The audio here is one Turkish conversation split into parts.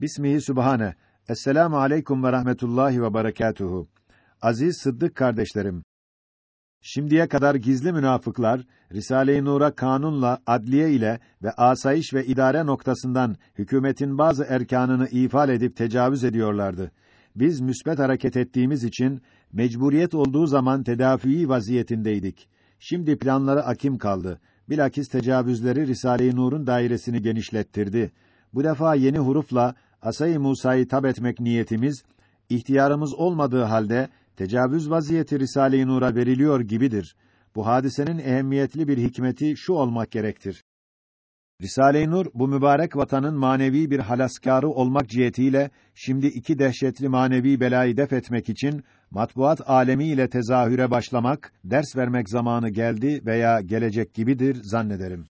Bismihi Sübhane. Esselamu aleyküm ve rahmetullahi ve berekatuhu. Aziz Sıddık kardeşlerim. Şimdiye kadar gizli münafıklar Risale-i Nur'a kanunla, adliye ile ve asayiş ve idare noktasından hükümetin bazı erkanını ifal edip tecavüz ediyorlardı. Biz müsbet hareket ettiğimiz için mecburiyet olduğu zaman tedafii vaziyetindeydik. Şimdi planları akim kaldı. Bilakis tecavüzleri Risale-i Nur'un dairesini genişlettirdi. Bu defa yeni hurufla Asay-ı Musa'yı tab etmek niyetimiz ihtiyarımız olmadığı halde tecavüz vaziyeti Risale-i Nur'a veriliyor gibidir. Bu hadisenin ehemmiyetli bir hikmeti şu olmak gerektir. Risale-i Nur bu mübarek vatanın manevi bir halaskarı olmak cihetiyle şimdi iki dehşetli manevi belayı def etmek için matbuat alemi ile tezahüre başlamak, ders vermek zamanı geldi veya gelecek gibidir zannederim.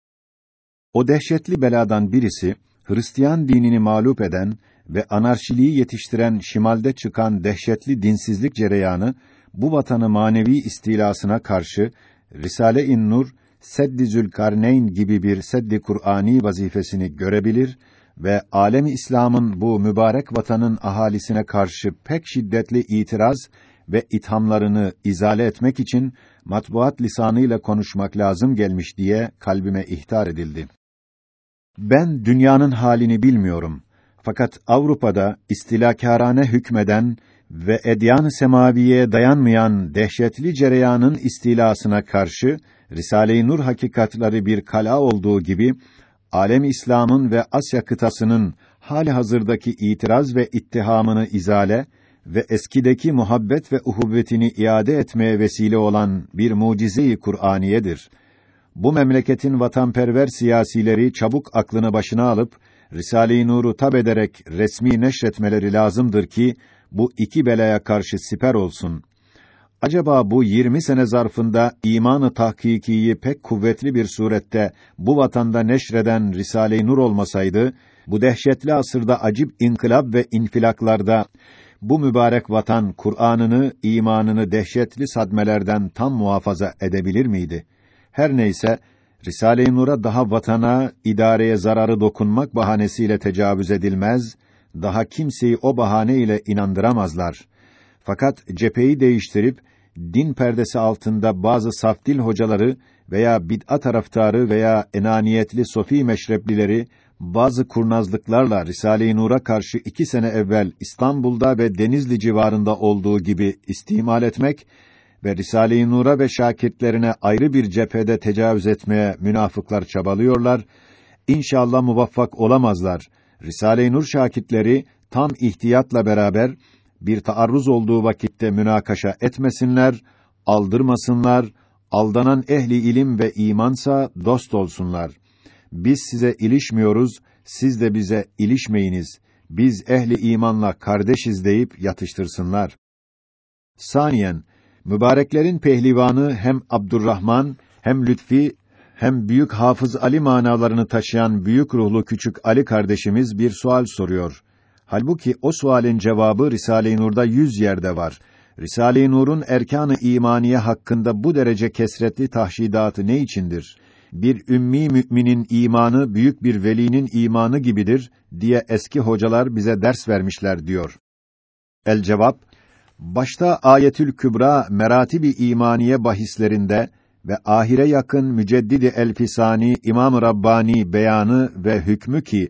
O dehşetli beladan birisi Hristiyan dinini mağlup eden ve anarşiliği yetiştiren şimalde çıkan dehşetli dinsizlik cereyanı bu vatanı manevi istilasına karşı Risale-i Nur Seddi Zülkarneyn gibi bir seddi Kur'ani vazifesini görebilir ve alemi İslam'ın bu mübarek vatanın ahalisine karşı pek şiddetli itiraz ve ithamlarını izale etmek için matbuat lisanıyla konuşmak lazım gelmiş diye kalbime ihtar edildi. Ben dünyanın halini bilmiyorum. Fakat Avrupa'da istilakârane hükmeden ve edyan-ı semaviye dayanmayan dehşetli cereyanın istilasına karşı Risale-i Nur hakikatları bir kala olduğu gibi alem İslam'ın ve Asya kıtasının hali hazırdaki itiraz ve ittihamını izale ve eskideki muhabbet ve uhuvvetini iade etmeye vesile olan bir mucize-i Kur'aniyedir. Bu memleketin vatanperver siyasileri çabuk aklını başına alıp Risale-i Nur'u tab ederek resmi neşretmeleri lazımdır ki bu iki belaya karşı siper olsun. Acaba bu 20 sene zarfında imanı tahkikiyi pek kuvvetli bir surette bu vatanda neşreden Risale-i Nur olmasaydı, bu dehşetli asırda acip inkılap ve infilaklarda bu mübarek vatan Kur'an'ını, imanını dehşetli sadmelerden tam muhafaza edebilir miydi? Her neyse, Risale-i Nur'a daha vatana, idareye zararı dokunmak bahanesiyle tecavüz edilmez, daha kimseyi o bahane ile inandıramazlar. Fakat cepheyi değiştirip din perdesi altında bazı safdil hocaları veya bid'at taraftarı veya enaniyetli sofi meşreplileri bazı kurnazlıklarla Risale-i Nur'a karşı iki sene evvel İstanbul'da ve Denizli civarında olduğu gibi istimal etmek ve Risale-i Nur'a ve şakirtlerine ayrı bir cephede tecavüz etmeye münafıklar çabalıyorlar. İnşallah muvaffak olamazlar. Risale-i Nur şakirtleri tam ihtiyatla beraber bir taarruz olduğu vakitte münakaşa etmesinler, aldırmasınlar, aldanan ehli ilim ve imansa dost olsunlar. Biz size ilişmiyoruz, siz de bize ilişmeyiniz. Biz ehli imanla kardeşiz deyip yatıştırsınlar. Saniyen, mübareklerin pehlivanı hem Abdurrahman hem Lütfi hem büyük Hafız Ali manalarını taşıyan büyük ruhlu küçük Ali kardeşimiz bir sual soruyor. Halbuki o sualin cevabı Risale-i Nur'da yüz yerde var. Risale-i Nur'un erkanı imaniye hakkında bu derece kesretli tahşidatı ne içindir? Bir ümmi müminin imanı büyük bir velinin imanı gibidir diye eski hocalar bize ders vermişler diyor. El cevap başta Ayetül Kübra meratibi imaniye bahislerinde ve ahire yakın Müceddidi Elfisani İmam Rabbani beyanı ve hükmü ki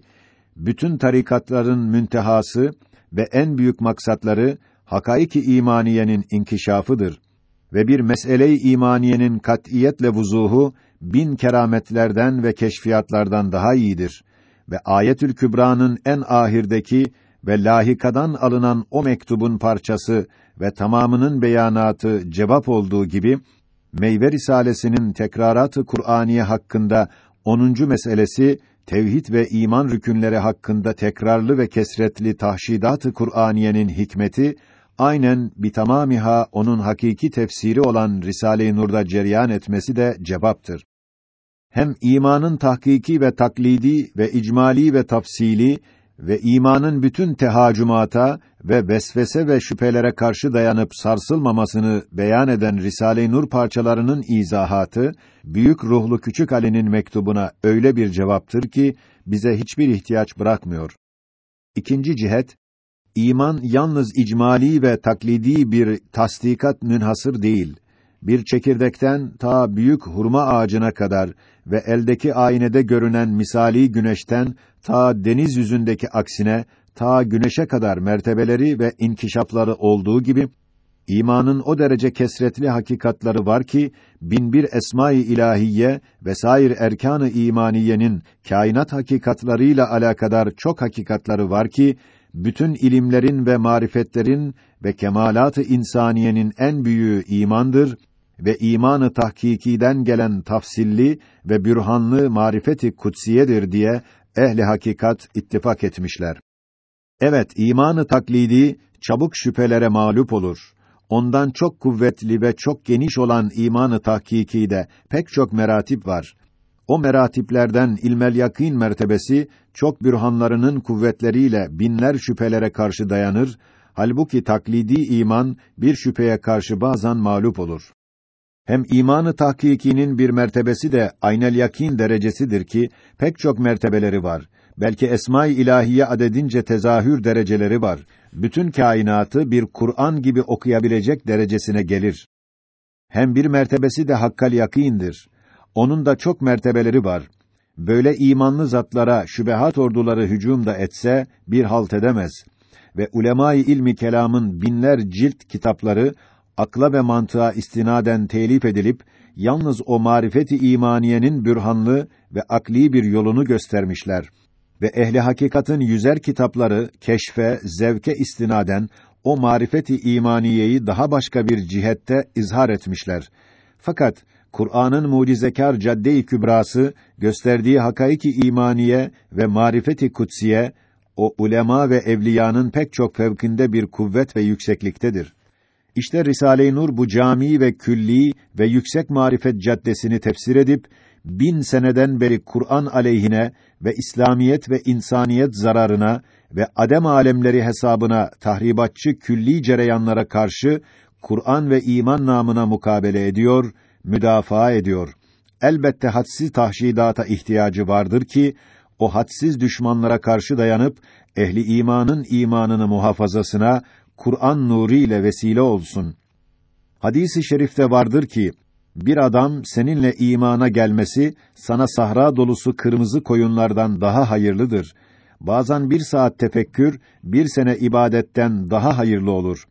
bütün tarikatların müntehası ve en büyük maksatları hakaiki imaniyenin inkişafıdır ve bir mesele-i imaniyenin katiyetle vuzuhu bin kerametlerden ve keşfiyatlardan daha iyidir ve Ayetül Kübra'nın en ahirdeki ve lahikadan alınan o mektubun parçası ve tamamının beyanatı cevap olduğu gibi Meyve Risalesinin tekraratı Kur'aniye hakkında 10. meselesi tevhid ve iman rükünleri hakkında tekrarlı ve kesretli tahşidat-ı Kur'aniyenin hikmeti aynen bitamamiha onun hakiki tefsiri olan Risale-i Nur'da cereyan etmesi de cevaptır. Hem imanın tahkiki ve taklidi ve icmali ve tafsili ve imanın bütün tehacümata ve vesvese ve şüphelere karşı dayanıp sarsılmamasını beyan eden Risale-i Nur parçalarının izahatı büyük ruhlu küçük Ali'nin mektubuna öyle bir cevaptır ki bize hiçbir ihtiyaç bırakmıyor. İkinci cihet, iman yalnız icmali ve taklidi bir tasdikat münhasır değil. Bir çekirdekten ta büyük hurma ağacına kadar ve eldeki aynede görünen misali güneşten ta deniz yüzündeki aksine ta güneşe kadar mertebeleri ve inkişafları olduğu gibi imanın o derece kesretli hakikatları var ki binbir esma-i ilahiye ve sair erkan-ı imaniyenin kainat hakikatlarıyla alakadar çok hakikatları var ki bütün ilimlerin ve marifetlerin ve kemalat-ı insaniyenin en büyüğü imandır ve imanı tahkikiden gelen tafsilli ve bürhanlı marifeti kutsiyedir diye ehli hakikat ittifak etmişler. Evet, imanı taklidi çabuk şüphelere mağlup olur. Ondan çok kuvvetli ve çok geniş olan imanı tahkiki de pek çok meratip var. O meratiplerden ilmel yakîn mertebesi çok bürhanlarının kuvvetleriyle binler şüphelere karşı dayanır. Halbuki taklidi iman bir şüpheye karşı bazen mağlup olur. Hem imanı tahkikinin bir mertebesi de aynel yakin derecesidir ki pek çok mertebeleri var. Belki esma-i ilahiye adedince tezahür dereceleri var. Bütün kainatı bir Kur'an gibi okuyabilecek derecesine gelir. Hem bir mertebesi de hakkal yakindir. Onun da çok mertebeleri var. Böyle imanlı zatlara şübehat orduları hücum da etse bir halt edemez ve ulemâ-i ilmi kelamın binler cilt kitapları akla ve mantığa istinaden telif edilip yalnız o marifeti imaniyenin bürhanlı ve akli bir yolunu göstermişler ve ehli hakikatin yüzer kitapları keşfe, zevke istinaden o marifeti imaniyeyi daha başka bir cihette izhar etmişler. Fakat Kur'an'ın mucizekar cadde-i kübrası gösterdiği hakaiki imaniye ve marifeti kutsiye o ulema ve evliyanın pek çok fevkinde bir kuvvet ve yüksekliktedir. İşte Risale-i Nur bu cami ve külli ve yüksek marifet caddesini tefsir edip bin seneden beri Kur'an aleyhine ve İslamiyet ve insaniyet zararına ve adem alemleri hesabına tahribatçı külli cereyanlara karşı Kur'an ve iman namına mukabele ediyor, müdafaa ediyor. Elbette hadsiz tahşidata ihtiyacı vardır ki o hadsiz düşmanlara karşı dayanıp ehli imanın imanını muhafazasına Kur'an nuru ile vesile olsun. Hadisi şerifte vardır ki bir adam seninle imana gelmesi sana sahra dolusu kırmızı koyunlardan daha hayırlıdır. Bazen bir saat tefekkür, bir sene ibadetten daha hayırlı olur.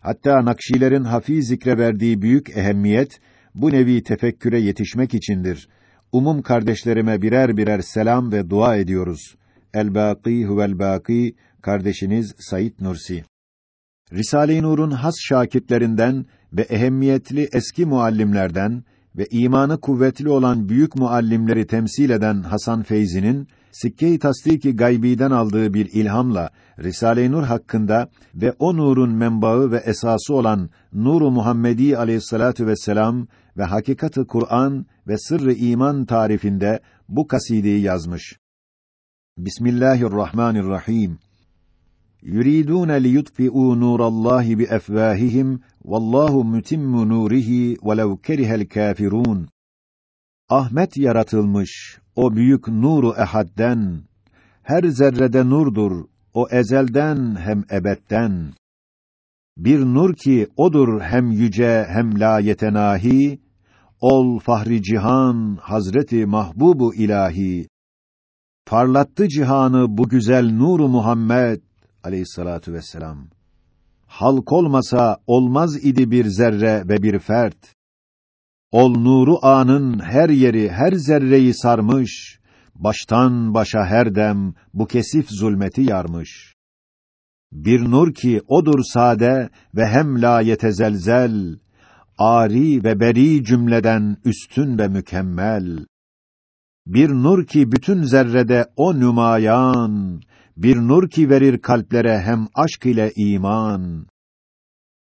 Hatta Nakşilerin hafi zikre verdiği büyük ehemmiyet, bu nevi tefekküre yetişmek içindir. Umum kardeşlerime birer birer selam ve dua ediyoruz. El-Bâkî huvel-Bâkî, kardeşiniz Said Nursi. Risale-i Nur'un has şakitlerinden ve ehemmiyetli eski muallimlerden ve imanı kuvvetli olan büyük muallimleri temsil eden Hasan Feyzi'nin Sikke-i Tasdiki Gaybi'den aldığı bir ilhamla Risale-i Nur hakkında ve o nurun menbaı ve esası olan Nuru Muhammedi Aleyhissalatu vesselam ve hakikatı Kur'an ve sırrı iman tarifinde bu kasideyi yazmış. Bismillahirrahmanirrahim. يُرِيدُونَ لِيُطْفِئُوا نُورَ اللّٰهِ بِأَفْوَاهِهِمْ وَاللّٰهُ مُتِمُّ نُورِهِ وَلَوْ كَرِهَ الْكَافِرُونَ Ahmet yaratılmış, o büyük nuru ehadden, her zerrede nurdur, o ezelden hem ebedden. Bir nur ki odur hem yüce hem la yetenahi, ol fahri cihan, Hazreti Mahbubu ilahi. Parlattı cihanı bu güzel nuru Muhammed, aleyhissalatu vesselam. Halk olmasa olmaz idi bir zerre ve bir fert. Ol nuru anın her yeri, her zerreyi sarmış, baştan başa her dem bu kesif zulmeti yarmış. Bir nur ki odur sade ve hem la yetezelzel, ari ve beri cümleden üstün ve mükemmel. Bir nur ki bütün zerrede o nümayan, bir nur ki verir kalplere hem aşk ile iman.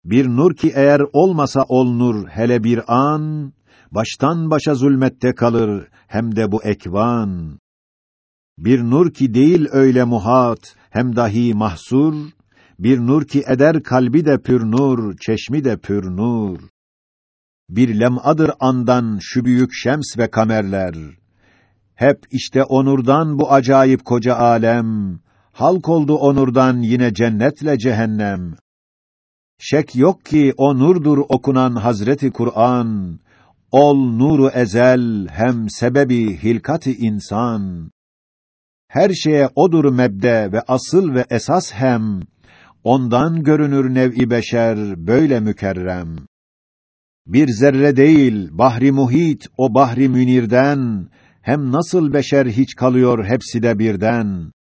Bir nur ki eğer olmasa ol nur hele bir an, baştan başa zulmette kalır hem de bu ekvan. Bir nur ki değil öyle muhat, hem dahi mahsur, bir nur ki eder kalbi de pür nur, çeşmi de pür nur. Bir lem'adır andan şu büyük şems ve kamerler. Hep işte onurdan bu acayip koca alem, halk oldu onurdan yine cennetle cehennem. Şek yok ki o nurdur okunan Hazreti Kur'an, ol nuru ezel hem sebebi hilkati insan. Her şeye odur mebde ve asıl ve esas hem, ondan görünür nev'i beşer böyle mükerrem. Bir zerre değil, bahri muhit o bahri münirden, hem nasıl beşer hiç kalıyor hepsi de birden.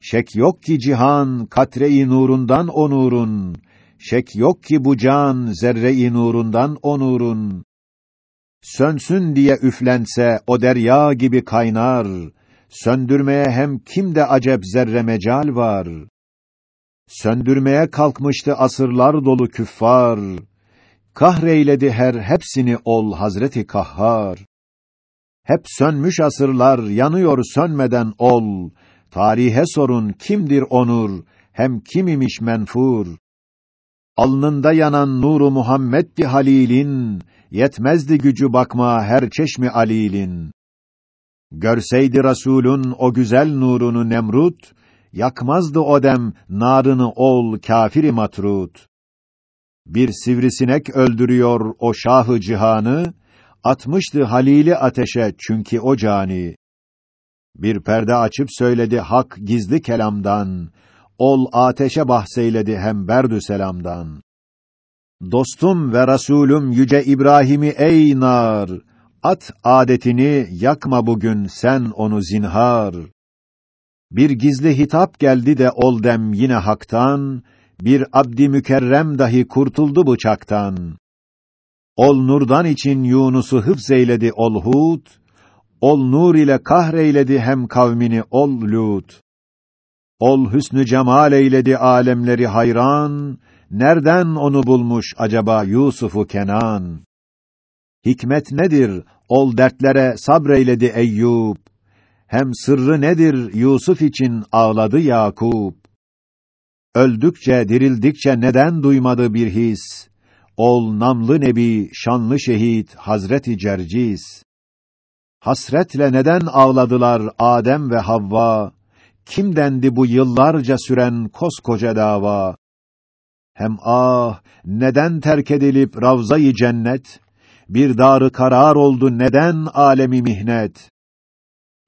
Şek yok ki cihan katre-i nurundan o nurun, şek yok ki bu can zerre-i nurundan o nurun. Sönsün diye üflense o derya gibi kaynar, söndürmeye hem kimde acep zerre mecal var. Söndürmeye kalkmıştı asırlar dolu küffar, kahreyledi her hepsini ol Hazreti Kahhar. Hep sönmüş asırlar yanıyor sönmeden ol. Tarihe sorun kimdir onur, hem kim imiş menfur. Alnında yanan nuru Muhammed'di Halil'in, yetmezdi gücü bakma her çeşmi alilin. Görseydi Rasulün o güzel nurunu Nemrut, yakmazdı o dem narını ol kafiri matrut. Bir sivrisinek öldürüyor o şahı cihanı, atmıştı Halil'i ateşe çünkü o cani. Bir perde açıp söyledi hak gizli kelamdan, ol ateşe bahseyledi hem berdü selamdan. Dostum ve Rasulüm yüce İbrahim'i ey nar, at adetini yakma bugün sen onu zinhar. Bir gizli hitap geldi de ol dem yine haktan, bir abdi mükerrem dahi kurtuldu bıçaktan. Ol nurdan için Yunus'u hıfz eyledi ol Hud, ol nur ile kahreyledi hem kavmini ol Lut. Ol hüsnü cemal eyledi alemleri hayran, nereden onu bulmuş acaba Yusuf'u Kenan? Hikmet nedir? Ol dertlere sabreyledi Eyyub. Hem sırrı nedir? Yusuf için ağladı Yakup. Öldükçe, dirildikçe neden duymadı bir his? Ol namlı nebi, şanlı şehit Hazreti Cercis. Hasretle neden ağladılar Adem ve Havva? Kim dendi bu yıllarca süren koskoca dava? Hem ah, neden terk edilip ravzayı cennet? Bir darı karar oldu neden alemi mihnet?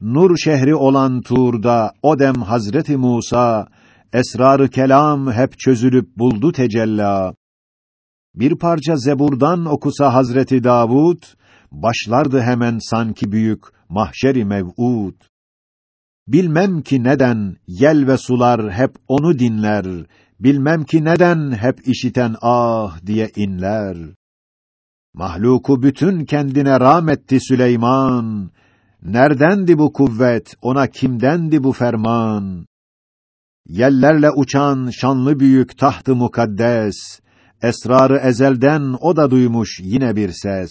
Nur şehri olan Tur'da o dem Hazreti Musa esrarı kelam hep çözülüp buldu tecella. Bir parça zeburdan okusa Hazreti Davud, başlardı hemen sanki büyük mahşeri mev'ud. Bilmem ki neden yel ve sular hep onu dinler, bilmem ki neden hep işiten ah diye inler. Mahluku bütün kendine rahmetti Süleyman. Nerdendi bu kuvvet, ona kimdendi bu ferman? Yellerle uçan şanlı büyük tahtı mukaddes, esrarı ezelden o da duymuş yine bir ses.